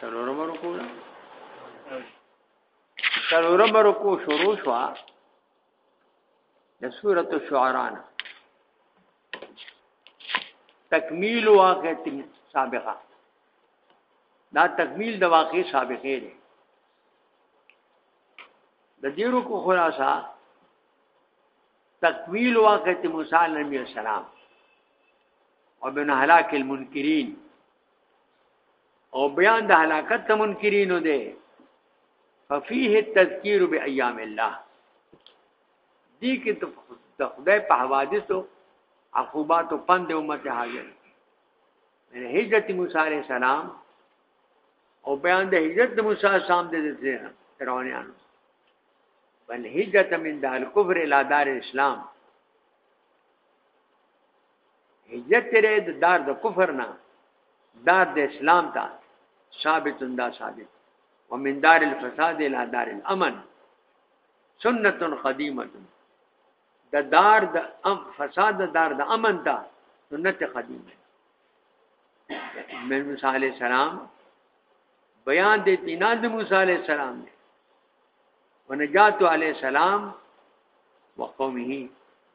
سلورم رکو ده سلورم رکو شروع شوا د سورۃ الشعراء تکمیل واقع سابقہ دا تکمیل د واقع سابقې دی د دې رکو خلاصہ تکمیل واقع موسی علیه السلام او بن هلاک المنکرین او بیان د هلاکت د منکرینو دی ففيه التذکیر بأیام الله دې کې د خدای په حوادثو عقوبات او پند امت حاضر من هجرت موسی علیہ السلام او بیان د هجرت د موسی سام د دین فرعونانو بل هجرت من دار کفر الى دار اسلام هجرت تیرې د دار د کفر نه دار د اسلام ته ثابت دا ثابت ومن دار الفساد الى دار الامن سنت قدیمه د دار د ام فساد د دار د امن ته سنت قدیمه من موسی علی السلام بیان د تینان د موسی علی السلام دی ونجات علی السلام وقومه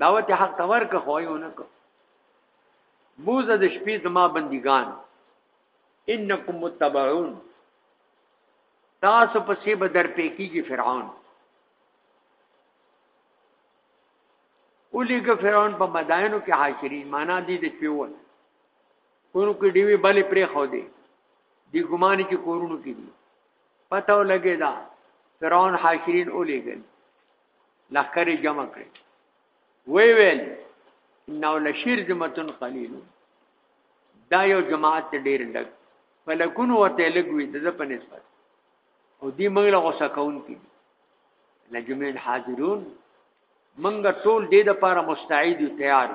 دعوت حق تور که خو یو نه کو بوزه د شپې زما بندګان انکم متبعون تاسو پسې به در پېکیږي فرعون اولی که فرعون په مداینو کې حاشرین معنا دي د پیول کورو کې دیوی بلې پرې خو دی دی ګمان چې کورونو کې دي پته ولګی دا فرعون حاشرین اولی ګل لخر جمع کړ وی ویل نو لشیر جمعتن قلیل دا یو جماعت ډیر لګ فلکون ورته لګوي د په نسبت او دی موږ له غوسه کون کی نجمین حاضرون منګه ټول دې د پاره مستعد تیار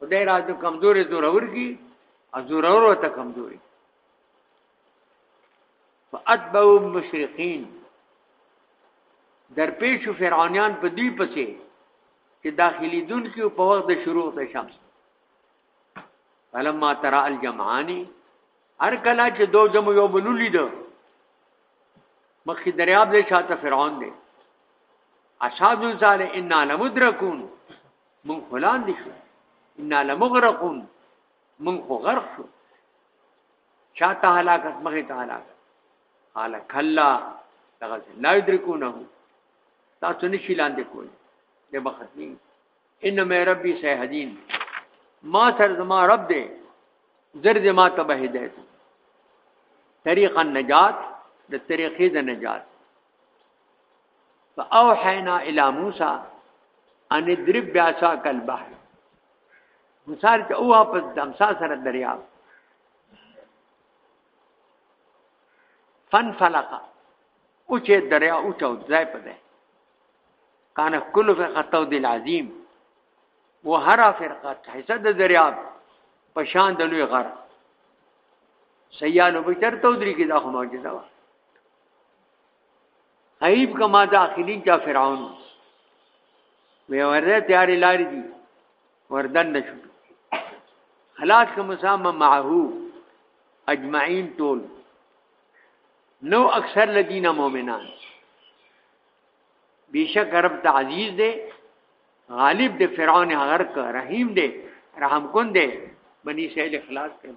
خدای را د کمزوري زورور کی او زورور وته کمزوري فاتبعوا مشرقین در پیش فرعونیان په دوی پسې چې داخلي دن کې په وخت د شروع د شمس فلما ترى الجمعاني هر کله چې دو جمع یو بل لید مخکې دریاب له شاته فرعون دی اصحاب الزال ان لمدرکون من خلان دي شو ان لمغرقون من خو غرق شو چاته هلاکت مخه ته هلاکت قال کلا دغه لا یدرکونه تاسو نشی لاندې کوی د بختنی ان مې ربي سيهدين ما تر زما رب دې زر دې ما ته به هدایت طریق النجات د طریقې د نجات فاوحینا الی موسی ان درب بیاسا کل بحر موسی ته او په دمسا سره دریا فن فلقا او چې دریا او چاو ځای په ده کان کل فقطو دل عظیم و هر فرقه حصہ د دریا په شان د لوی غر سیالو به تر تو درې کې دا خو معجزه و غیب کما داخلین چا فرعون وی ورده تیاری لاری دی وردن نشو خلاص که مسامه معهو اجمعین ټول نو اکثر لدینا مومنان بیشک رب تعزیز دے غالب دے فرعون هغه کا رحیم دے رحم کن دے بنی سیل اخلاص کړم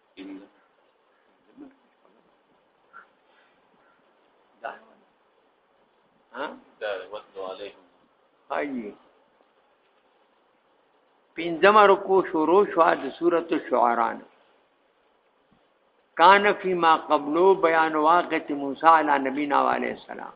پنځم رکو شروع شو د سورۃ الشعراء کان فی ما قبلو بیان واقعه موسی علی نبینا علیہ السلام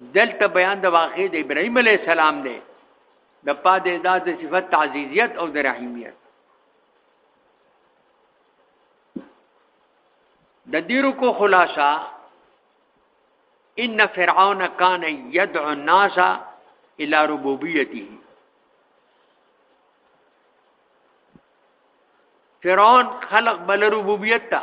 دلته بیان د واقع د ابراهيم عليه السلام دی د پاد اعداد د صفت تعزیزیت او د رحیمیت د دیرو کو خلاصہ ان فرعون کان یدعو الناس الى ربوبیته فرعون خلق بل ربوبیت تا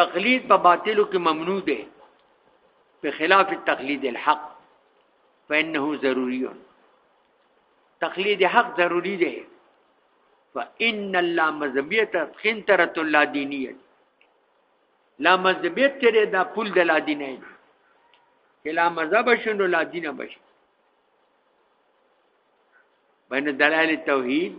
تقلید په باطلو کې ممنوع دی په خلاف تقلید الحق فانه ضروری تقلید حق ضروری دی فان الله مذهبیت خنترت الله دینیت لا مذهبیت تیرې دا پول د لا دین نه کلا مذهب شنو لا دین بش بین دلائل توحید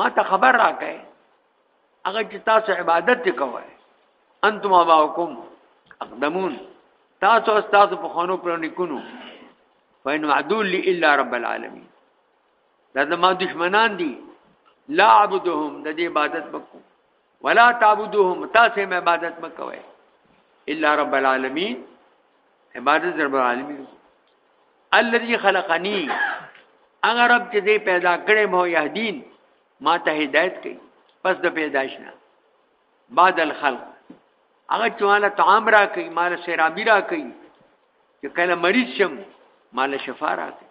ما ته خبر راکې هغه چې تاسو عبادت کوئ انتم اباؤکم اقدمون تاسو استاد په خونو پر نکونو فین معدول لی الا رب العالمین دا زما دشمنان دي لا عبدهم د دې عبادت وکړو ولا تعبدوهم تاسو مې عبادت مکوئ الا رب العالمین عبادت رب العالمین الذي خلقني اگر رب چې دې پیدا کړې مو يهدين ما ته هدایت کوي پس د پیدائش نه بعد الخلق هغه چې مال طعام را کوي مال سرابي را کوي چې کله مریض شم مال شفا را کوي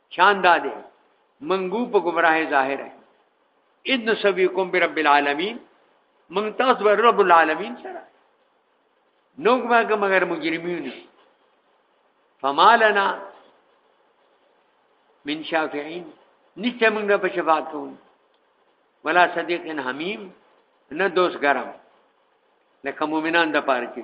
شان دا دی منګو په گمراه ظاهر ہے ان سبیکم برب العالمین من تاسو بر رب العالمین سره نو کومه مگر مجرمین فمالنا من شافعین نشته موږ په شفاعت کوو ولا صدیق حمیم نه دوست ګرم لکه مؤمنان د پاره کې